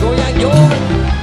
goyang go!